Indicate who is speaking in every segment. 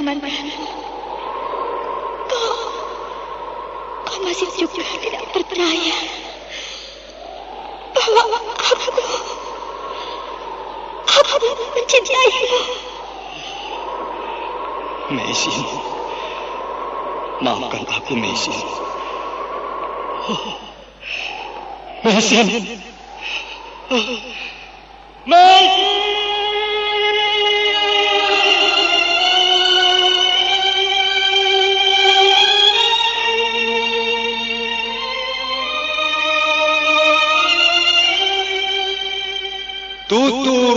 Speaker 1: Kamandanu, kau, kau masih juga tidak percaya bahwa aku, aku mencintaimu.
Speaker 2: Mesin. Maafkan aku, Mesin. Oh. Mesin. Oh. Mesin!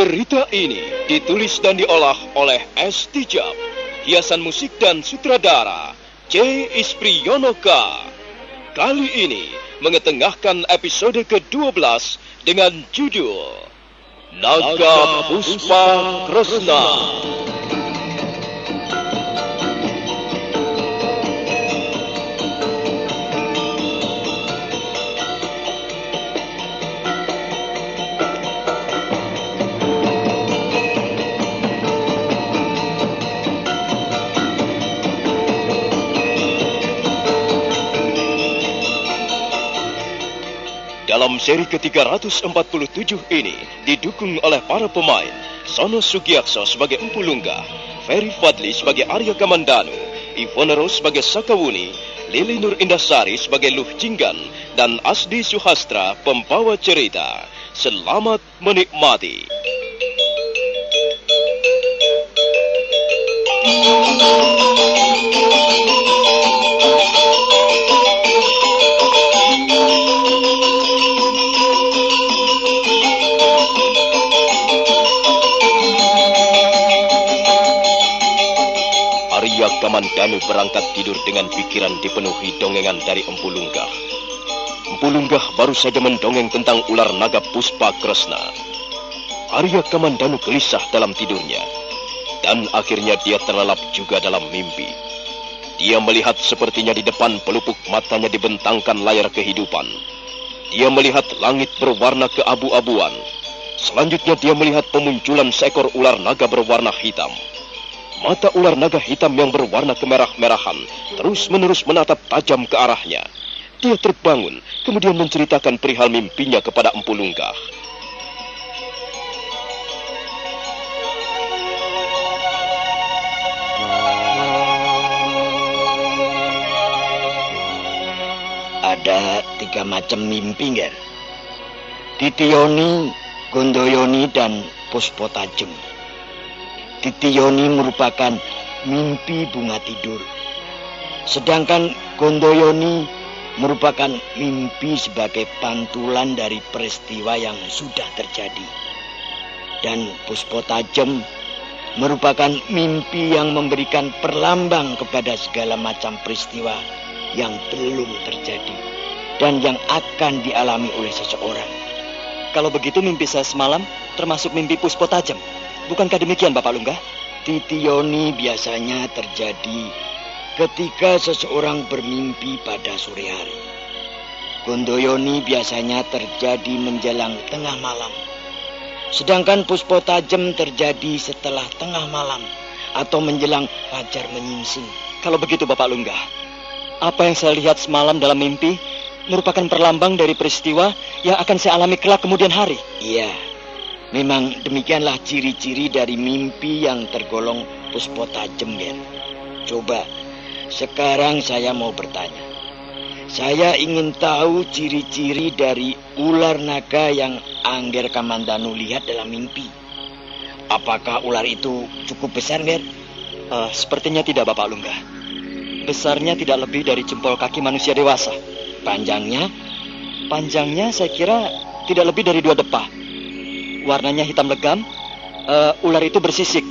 Speaker 2: Cerita ini ditulis dan diolah oleh S. Tijab, hiasan musik dan sutradara C. Ispriyonoka. Kali ini mengetengahkan episode ke-12 dengan judul Naga Puspa Kresna. Dalam seri ke-347 ini didukung oleh para pemain Sono Sugiakso sebagai Empu Lunggah, Ferry Fadli sebagai Arya Kamandanu, Ivone Rose sebagai Sakawuni, Lili Nur Indasari sebagai Luh Jinggan, dan Asdi Suhastra pembawa cerita. Selamat menikmati. Kamandanu berangkat tidur dengan pikiran dipenuhi dongengan dari Empu Lunggah. Empu Lunggah baru saja mendongeng tentang ular naga Puspa Kresna. Arya Kamandanu gelisah dalam tidurnya. Dan akhirnya dia terlelap juga dalam mimpi. Dia melihat sepertinya di depan pelupuk matanya dibentangkan layar kehidupan. Dia melihat langit berwarna keabu-abuan. Selanjutnya dia melihat pemunculan seekor ular naga berwarna hitam. Mata ular naga hitam yang berwarna kemerah-merahan terus-menerus menatap tajam ke arahnya. Dia terbangun, kemudian menceritakan perihal mimpinya kepada Empu Lunggah.
Speaker 3: Ada tiga macam mimpi, Nger. Titioni, Gondoyoni, dan Puspo Tajem. Titioni merupakan mimpi bunga tidur. Sedangkan Gondoyoni merupakan mimpi sebagai pantulan dari peristiwa yang sudah terjadi. Dan Puspo Tajem merupakan mimpi yang memberikan perlambang kepada segala macam peristiwa yang belum terjadi dan yang akan dialami oleh seseorang.
Speaker 4: Kalau begitu mimpi saya semalam termasuk mimpi puspo tajam. Bukankah demikian Bapak Lunggah?
Speaker 3: Titioni biasanya terjadi ketika seseorang bermimpi pada sore hari. Gondoyoni biasanya terjadi menjelang tengah malam. Sedangkan puspo tajam terjadi setelah tengah malam atau menjelang fajar menyingsing.
Speaker 4: Kalau begitu Bapak Lunggah, apa yang saya lihat semalam dalam mimpi merupakan perlambang dari peristiwa yang akan saya alami kelak kemudian hari.
Speaker 3: Iya, memang demikianlah ciri-ciri dari mimpi yang tergolong puspo tajem, Ger. Coba, sekarang saya mau bertanya. Saya ingin tahu ciri-ciri dari ular naga yang Angger Kamandanu lihat dalam mimpi. Apakah ular itu cukup besar, Ger?
Speaker 4: Uh, sepertinya tidak, Bapak Lunggah. Besarnya tidak lebih dari jempol kaki manusia dewasa.
Speaker 3: Panjangnya?
Speaker 4: Panjangnya saya kira tidak lebih dari dua depah. Warnanya hitam legam. Uh, ular itu bersisik.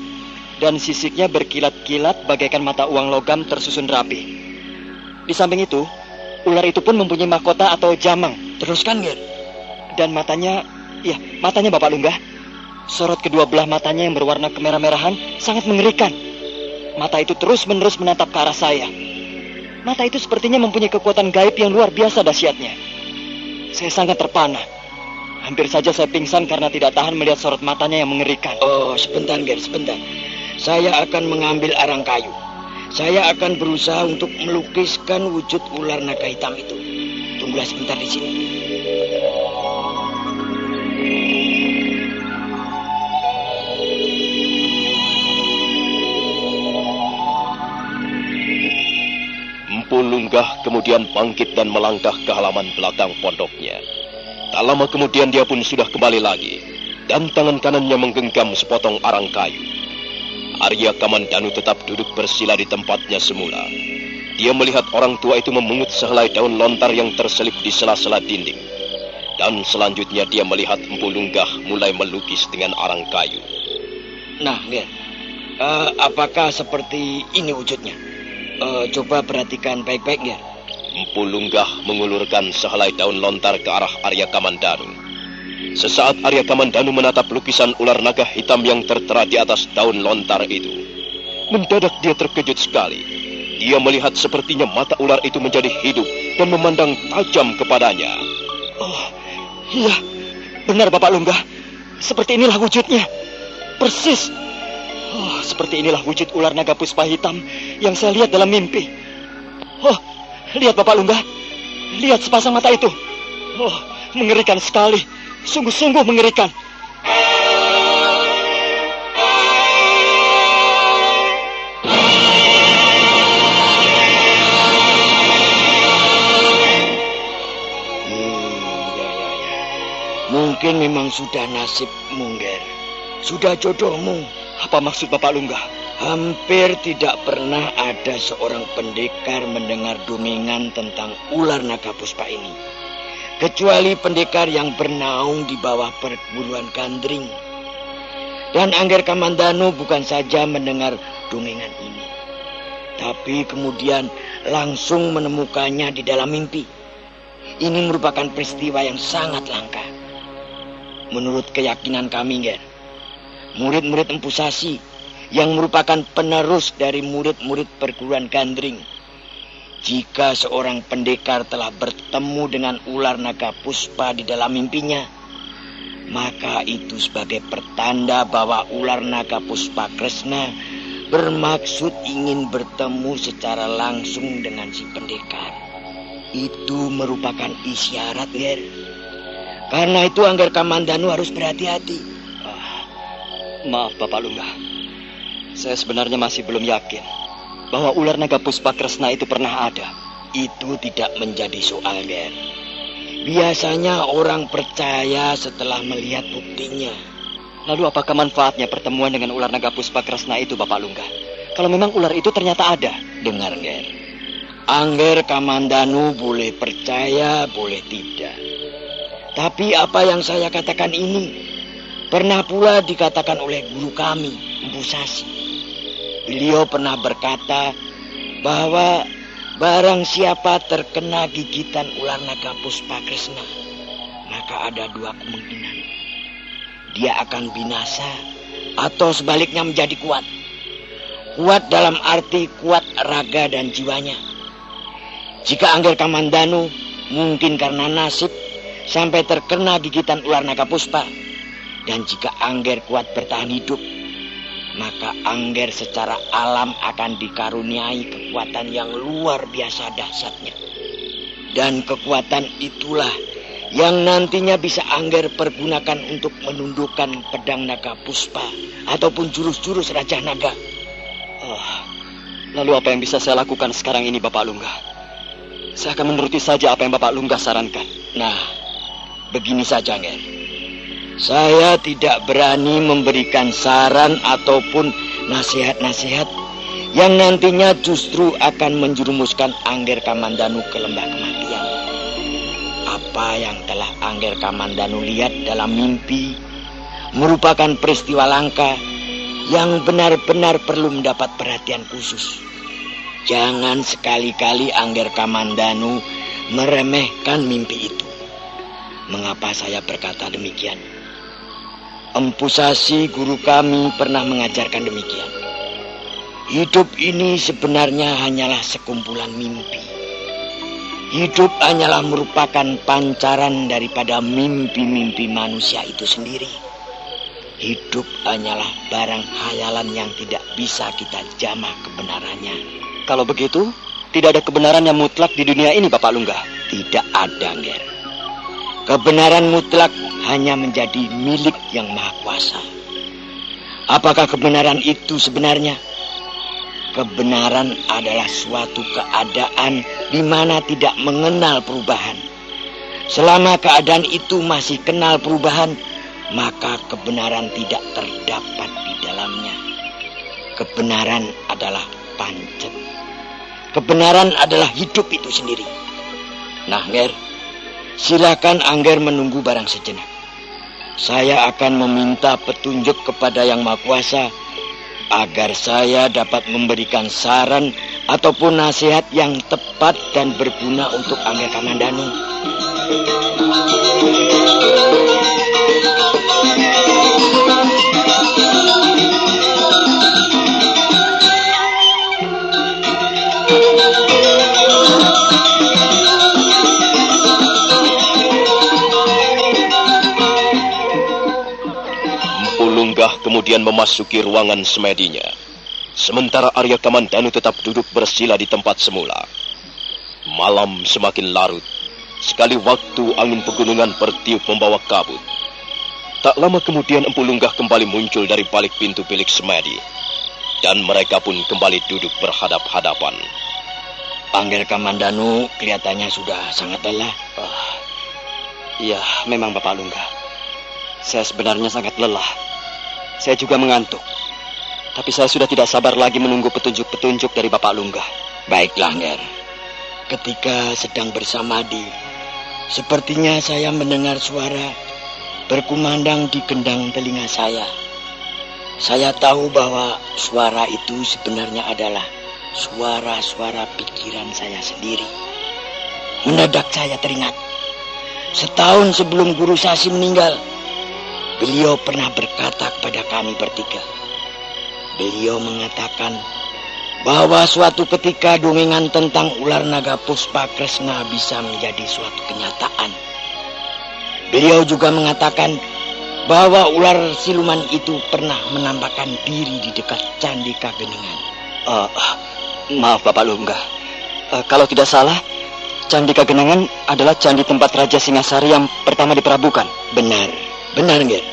Speaker 4: Dan sisiknya berkilat-kilat bagaikan mata uang logam tersusun rapi. Di samping itu, ular itu pun mempunyai mahkota atau jamang.
Speaker 3: Teruskan, Ger.
Speaker 4: Dan matanya, ya, matanya Bapak Lunggah. Sorot kedua belah matanya yang berwarna kemerah-merahan sangat mengerikan. Mata itu terus-menerus menatap ke arah saya. Mata itu sepertinya mempunyai kekuatan gaib yang luar biasa dahsyatnya. Saya sangat terpana. Hampir saja saya pingsan karena tidak tahan melihat sorot matanya yang mengerikan.
Speaker 3: Oh, sebentar, Ger, sebentar. Saya akan mengambil arang kayu. Saya akan berusaha untuk melukiskan wujud ular naga hitam itu. Tunggulah sebentar di sini.
Speaker 2: Empu Lunggah kemudian bangkit dan melangkah ke halaman belakang pondoknya. Tak lama kemudian dia pun sudah kembali lagi, dan tangan kanannya menggenggam sepotong arang kayu. Arya Kamandanu tetap duduk bersila di tempatnya semula. Dia melihat orang tua itu memungut sehelai daun lontar yang terselip di sela-sela dinding. Dan selanjutnya dia melihat Empu Lunggah mulai melukis dengan arang kayu.
Speaker 3: Nah, Ger, uh, apakah seperti ini wujudnya? Uh, coba perhatikan baik-baik, Ger.
Speaker 2: Empu Lunggah mengulurkan sehelai daun lontar ke arah Arya Kamandanu. Sesaat Arya Kamandanu menatap lukisan ular naga hitam yang tertera di atas daun lontar itu. Mendadak dia terkejut sekali. Dia melihat sepertinya mata ular itu menjadi hidup dan memandang tajam kepadanya.
Speaker 4: Oh, iya. Benar Bapak Lunggah. Seperti inilah wujudnya. Persis. Oh, seperti inilah wujud ular naga puspa hitam yang saya lihat dalam mimpi. Oh, lihat Bapak Lunggah. Lihat sepasang mata itu. Oh, mengerikan sekali. Sungguh-sungguh mengerikan.
Speaker 3: Mungkin memang sudah nasibmu, Ger. Sudah jodohmu.
Speaker 4: Apa maksud Bapak Lunggah?
Speaker 3: Hampir tidak pernah ada seorang pendekar mendengar dongeng tentang ular naga puspa ini. Kecuali pendekar yang bernaung di bawah perguruan Gandring. Dan Angger Kamandanu bukan saja mendengar dongengan ini. Tapi kemudian langsung menemukannya di dalam mimpi. Ini merupakan peristiwa yang sangat langka. Menurut keyakinan kami, Ger, murid-murid Empu Sasi yang merupakan penerus dari murid-murid perguruan Gandring. Jika seorang pendekar telah bertemu dengan ular naga puspa di dalam mimpinya, maka itu sebagai pertanda bahwa ular naga puspa Kresna bermaksud ingin bertemu secara langsung dengan si pendekar. Itu merupakan isyarat, Ger. Karena itu Angger Kamandanu harus berhati-hati.
Speaker 4: Ah, maaf Bapak Lunggah. Saya sebenarnya masih belum yakin bahwa ular naga puspa Kresna itu pernah ada.
Speaker 3: Itu tidak menjadi soal, Ger. Biasanya orang percaya setelah melihat buktinya.
Speaker 4: Lalu apakah manfaatnya pertemuan dengan ular naga puspa Kresna itu, Bapak Lunggah? Kalau memang ular itu ternyata ada.
Speaker 3: Dengar, Ger. Angger Kamandanu boleh percaya, boleh tidak. Tapi apa yang saya katakan ini pernah pula dikatakan oleh guru kami, Empu Sasi. Beliau pernah berkata bahwa barang siapa terkena gigitan ular naga puspa Krishna, maka ada dua kemungkinan. Dia akan binasa atau sebaliknya menjadi kuat. Kuat dalam arti kuat raga dan jiwanya. Jika Angger Kamandanu mungkin karena nasib sampai terkena gigitan ular naga puspa. Dan jika Angger kuat bertahan hidup, maka Angger secara alam akan dikaruniai kekuatan yang luar biasa dahsyatnya. Dan kekuatan itulah yang nantinya bisa Angger pergunakan untuk menundukkan pedang naga puspa ataupun jurus-jurus Raja Naga.
Speaker 5: Oh, lalu apa yang bisa saya lakukan sekarang ini Bapak Lungga? Saya akan menuruti saja apa yang Bapak Lungga sarankan.
Speaker 3: Nah, begini saja, Nger. Saya tidak berani memberikan saran ataupun nasihat-nasihat yang nantinya justru akan menjerumuskan Angger Kamandanu ke lembah kematian. Apa yang telah Angger Kamandanu lihat dalam mimpi merupakan peristiwa langka yang benar-benar perlu mendapat perhatian khusus. Jangan sekali-kali Angger Kamandanu meremehkan mimpi itu. Mengapa saya berkata demikian? Empusasi guru kami pernah mengajarkan demikian. Hidup ini sebenarnya hanyalah sekumpulan mimpi. Hidup hanyalah merupakan pancaran daripada mimpi-mimpi manusia itu sendiri. Hidup hanyalah barang hayalan yang tidak bisa kita jamah kebenarannya.
Speaker 5: Kalau begitu, tidak ada kebenaran yang mutlak di dunia ini, Bapak Lungga.
Speaker 3: Tidak ada, Ger. Kebenaran mutlak hanya menjadi milik yang maha kuasa. Apakah kebenaran itu sebenarnya? Kebenaran adalah suatu keadaan di mana tidak mengenal perubahan. Selama keadaan itu masih kenal perubahan, maka kebenaran tidak terdapat di dalamnya. Kebenaran adalah pancet. Kebenaran adalah hidup itu sendiri. Nah, Nger, silakan Angger menunggu barang sejenak. Saya akan meminta petunjuk kepada Yang Maha Kuasa agar saya dapat memberikan saran ataupun nasihat yang tepat dan berguna untuk Angger Kamandanu.
Speaker 2: Kemudian memasuki ruangan semedinya. Sementara Arya Kamandanu tetap duduk bersila di tempat semula. Malam semakin larut. Sekali waktu angin pegunungan bertiup membawa kabut. Tak lama kemudian Empu Lunggah kembali muncul dari balik pintu bilik semedi. Dan mereka pun kembali duduk berhadap-hadapan.
Speaker 3: Panggil Kamandanu kelihatannya sudah sangat lelah.
Speaker 5: Oh, iya, memang Bapak Lunggah. Saya sebenarnya sangat lelah. Saya juga mengantuk. Tapi saya sudah tidak sabar lagi menunggu petunjuk-petunjuk dari Bapak Lunggah.
Speaker 3: Baiklah, Nger. Ketika sedang bersamadi, sepertinya saya mendengar suara berkumandang di gendang telinga saya. Saya tahu bahwa suara itu sebenarnya adalah suara-suara pikiran saya sendiri. Mendadak saya teringat. Setahun sebelum Guru Sasi meninggal, Beliau pernah berkata kepada kami bertiga. Beliau mengatakan bahwa suatu ketika dongengan tentang ular naga puspa Kresna bisa menjadi suatu kenyataan. Beliau juga mengatakan bahwa ular siluman itu pernah menampakkan diri di dekat Candi Kageningan.
Speaker 5: Uh, maaf Bapak Lungga. Uh, kalau tidak salah, Candi Kagenangan adalah candi tempat Raja Singasari yang pertama diperabukan.
Speaker 3: Benar. Benar nggak?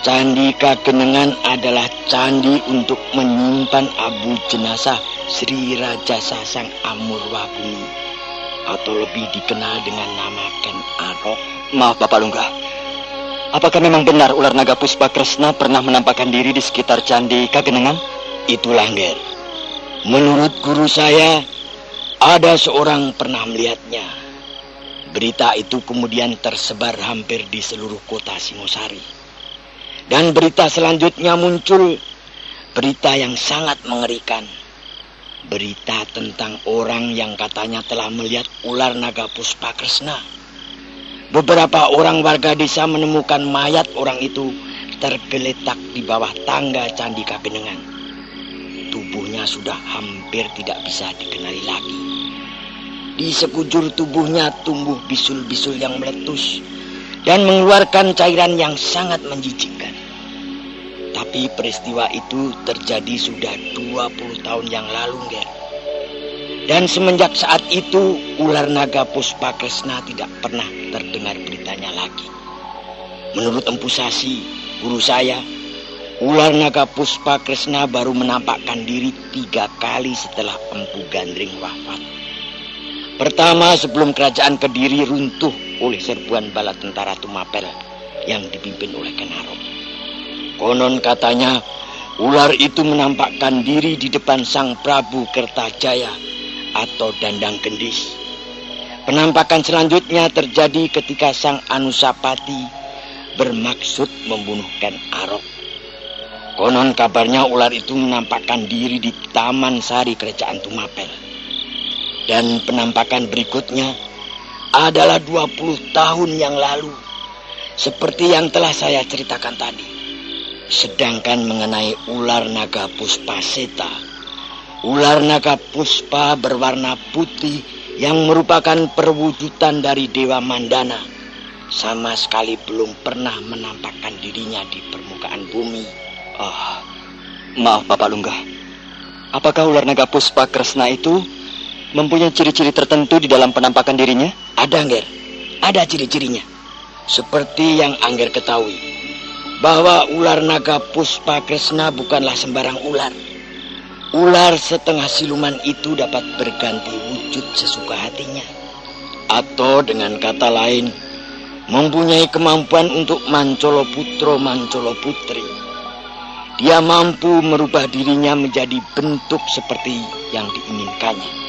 Speaker 3: Candi Kagenengan adalah candi untuk menyimpan abu jenazah Sri Raja Sasang Amurwaguni atau lebih dikenal dengan nama Ken Arok.
Speaker 5: Maaf Bapak Lungga. Apakah memang benar ular naga Puspa Kresna pernah menampakkan diri di sekitar Candi Kagenengan?
Speaker 3: Itulah Nger. Menurut guru saya, ada seorang pernah melihatnya. Berita itu kemudian tersebar hampir di seluruh kota Singosari. Dan berita selanjutnya muncul berita yang sangat mengerikan. Berita tentang orang yang katanya telah melihat ular naga puspa kresna. beberapa orang warga desa menemukan mayat orang itu tergeletak di bawah tangga Candi Kagenengan. Tubuhnya sudah hampir tidak bisa dikenali lagi. Di sekujur tubuhnya tumbuh bisul-bisul yang meletus dan mengeluarkan cairan yang sangat menjijikkan. Tapi peristiwa itu terjadi sudah 20 tahun yang lalu, Ger. Dan semenjak saat itu, ular naga Puspa Kresna tidak pernah terdengar beritanya lagi. Menurut Empu Sasi, guru saya, ular naga Puspa Kresna baru menampakkan diri tiga kali setelah Empu Gandring wafat. Pertama sebelum kerajaan Kediri runtuh oleh serbuan bala tentara Tumapel yang dipimpin oleh Kenaro. Konon katanya ular itu menampakkan diri di depan Sang Prabu Kertajaya atau Dandang Gendis. Penampakan selanjutnya terjadi ketika Sang Anusapati bermaksud membunuh Ken Arok. Konon kabarnya ular itu menampakkan diri di Taman Sari Kerajaan Tumapel. Dan penampakan berikutnya adalah 20 tahun yang lalu. Seperti yang telah saya ceritakan tadi. Sedangkan mengenai ular naga puspa seta, ular naga puspa berwarna putih yang merupakan perwujudan dari Dewa Mandana, sama sekali belum pernah menampakkan dirinya di permukaan bumi.
Speaker 5: Oh, maaf Bapak Lunggah. Apakah ular naga puspa Kresna itu mempunyai ciri-ciri tertentu di dalam penampakan dirinya?
Speaker 3: Ada, Angger. Ada ciri-cirinya. Seperti yang Angger ketahui. Bahwa ular naga Puspa Kresna bukanlah sembarang ular. Ular setengah siluman itu dapat berganti wujud sesuka hatinya. Atau dengan kata lain, mempunyai kemampuan untuk mancolo putro mancolo putri. Dia mampu merubah dirinya menjadi bentuk seperti yang diinginkannya.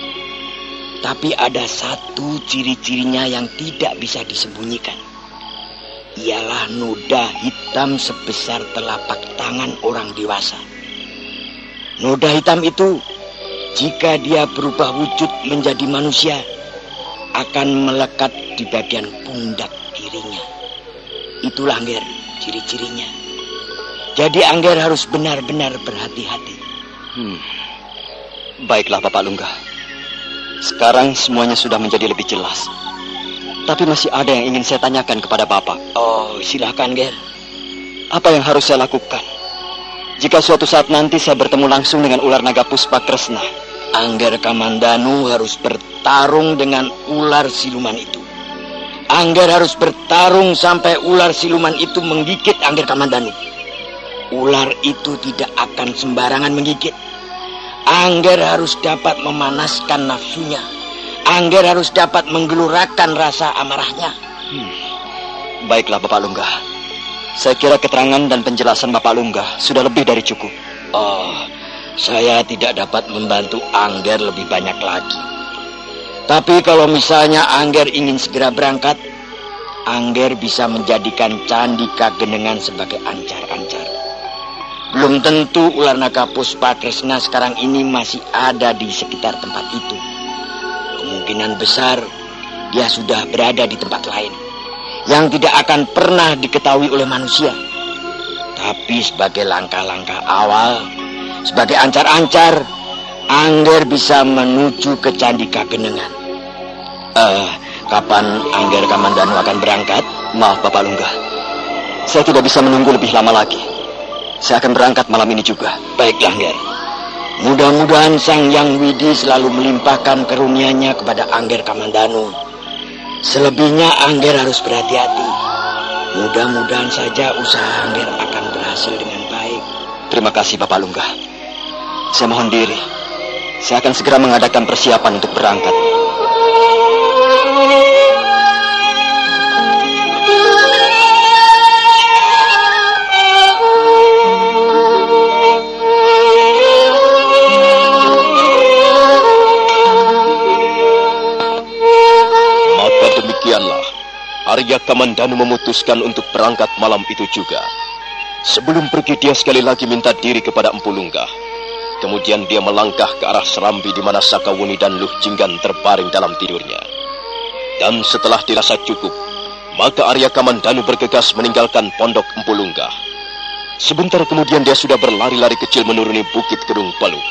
Speaker 3: Tapi ada satu ciri-cirinya yang tidak bisa disembunyikan. Ialah noda hitam sebesar telapak tangan orang dewasa. Noda hitam itu, jika dia berubah wujud menjadi manusia, akan melekat di bagian pundak kirinya. Itulah Angger, ciri-cirinya. Jadi Angger harus benar-benar berhati-hati.
Speaker 5: Hmm. Baiklah Bapak Lunggah. Sekarang semuanya sudah menjadi lebih jelas. Tapi masih ada yang ingin saya tanyakan kepada Bapak.
Speaker 3: Oh, silahkan, Ger.
Speaker 5: Apa yang harus saya lakukan? Jika suatu saat nanti saya bertemu langsung dengan ular naga Puspa Kresna.
Speaker 3: Angger Kamandanu harus bertarung dengan ular siluman itu. Angger harus bertarung sampai ular siluman itu menggigit Angger Kamandanu. Ular itu tidak akan sembarangan menggigit. Angger harus dapat memanaskan nafsunya. Angger harus dapat menggelurakan rasa amarahnya.
Speaker 5: Hmm. Baiklah Bapak Lunggah. Saya kira keterangan dan penjelasan Bapak Lunggah sudah lebih dari cukup.
Speaker 3: Oh, saya tidak dapat membantu Angger lebih banyak lagi. Tapi kalau misalnya Angger ingin segera berangkat, Angger bisa menjadikan Candi Kagenengan sebagai ancar-ancar. Belum tentu ular naga Puspa Kresna sekarang ini masih ada di sekitar tempat itu. Kemungkinan besar dia sudah berada di tempat lain yang tidak akan pernah diketahui oleh manusia. Tapi sebagai langkah-langkah awal, sebagai ancar-ancar, Angger bisa menuju ke Candi Kagenengan. Uh, kapan Angger Kamandanu akan berangkat?
Speaker 5: Maaf Bapak Lunggah, saya tidak bisa menunggu lebih lama lagi. Saya akan berangkat malam ini juga.
Speaker 3: Baiklah, Angger. Mudah-mudahan Sang Yang Widi selalu melimpahkan karunia-Nya kepada Angger Kamandanu. Selebihnya Angger harus berhati-hati. Mudah-mudahan saja usaha Angger akan berhasil dengan baik.
Speaker 5: Terima kasih Bapak Lunggah. Saya mohon diri. Saya akan segera mengadakan persiapan untuk berangkat.
Speaker 2: Arya Kamandanu memutuskan untuk berangkat malam itu juga. Sebelum pergi dia sekali lagi minta diri kepada Empu Lunggah. Kemudian dia melangkah ke arah Serambi di mana Sakawuni dan Luh Jinggan terbaring dalam tidurnya. Dan setelah dirasa cukup, Maka Arya Kamandanu bergegas meninggalkan pondok Empu Lunggah. Sebentar kemudian dia sudah berlari-lari kecil menuruni bukit Kedung Peluk.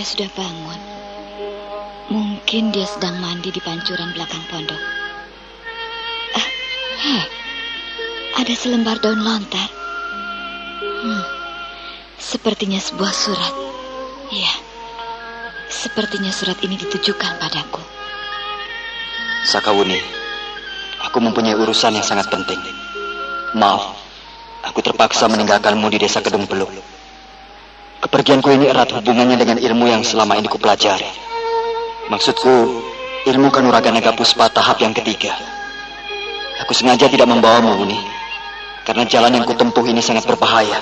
Speaker 1: Dia sudah bangun. Mungkin dia sedang mandi di pancuran belakang pondok. Ah, hei, ada selembar daun lontar. Hmm, sepertinya sebuah surat. Ya, sepertinya surat ini ditujukan padaku.
Speaker 5: Sakawuni, aku mempunyai urusan yang sangat penting. Maaf, aku terpaksa meninggalkanmu di desa Kedung Peluk. Kepergianku ini erat hubungannya dengan ilmu yang selama ini kupelajari. Maksudku, ilmu kanuragan naga puspa tahap yang ketiga. Aku sengaja tidak membawamu, Muni, karena jalan yang kutempuh ini sangat berbahaya.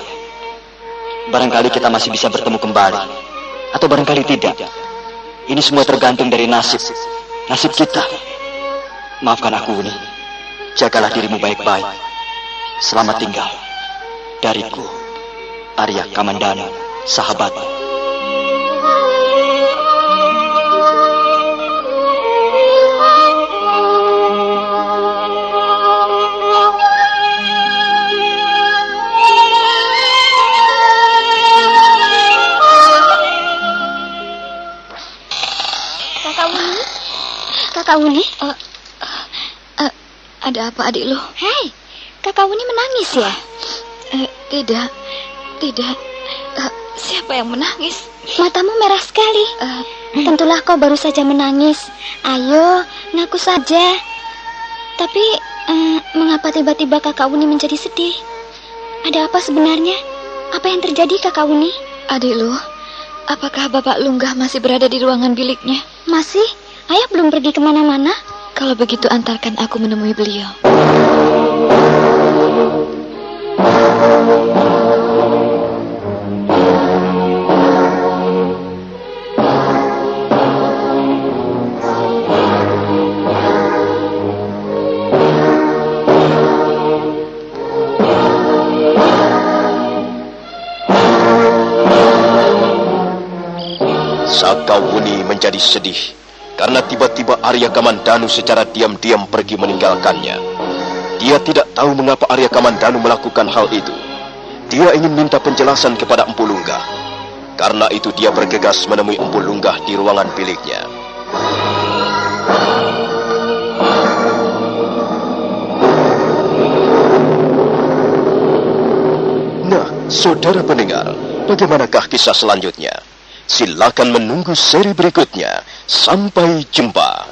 Speaker 5: Barangkali kita masih bisa bertemu kembali, atau barangkali tidak. Ini semua tergantung dari nasib, nasib kita. Maafkan aku, Muni. Jagalah dirimu baik-baik. Selamat tinggal. Dariku, Arya Kamandanu, sahabat.
Speaker 1: Kakak Wuni? Uh, uh, ada apa adik lu? Hei, kakak Wuni menangis ya? Uh, tidak, tidak. Siapa yang menangis? Matamu merah sekali. Uh, Tentulah kau baru saja menangis. Ayo, ngaku saja. Tapi, uh, mengapa tiba-tiba kakak Wuni menjadi sedih? Ada apa sebenarnya? Apa yang terjadi kakak Wuni? Adik lu, apakah Bapak Lunggah masih berada di ruangan biliknya? Masih? Ayah belum pergi ke mana-mana? Kalau begitu antarkan aku menemui beliau.
Speaker 2: Sakawuni menjadi sedih karena tiba-tiba Arya Kamandanu secara diam-diam pergi meninggalkannya. Dia tidak tahu mengapa Arya Kamandanu melakukan hal itu. Dia ingin minta penjelasan kepada Empu Lunggah. Karena itu dia bergegas menemui Empu Lunggah di ruangan biliknya. Nah, saudara pendengar, bagaimanakah kisah selanjutnya? Silakan menunggu seri berikutnya. Sampai jumpa.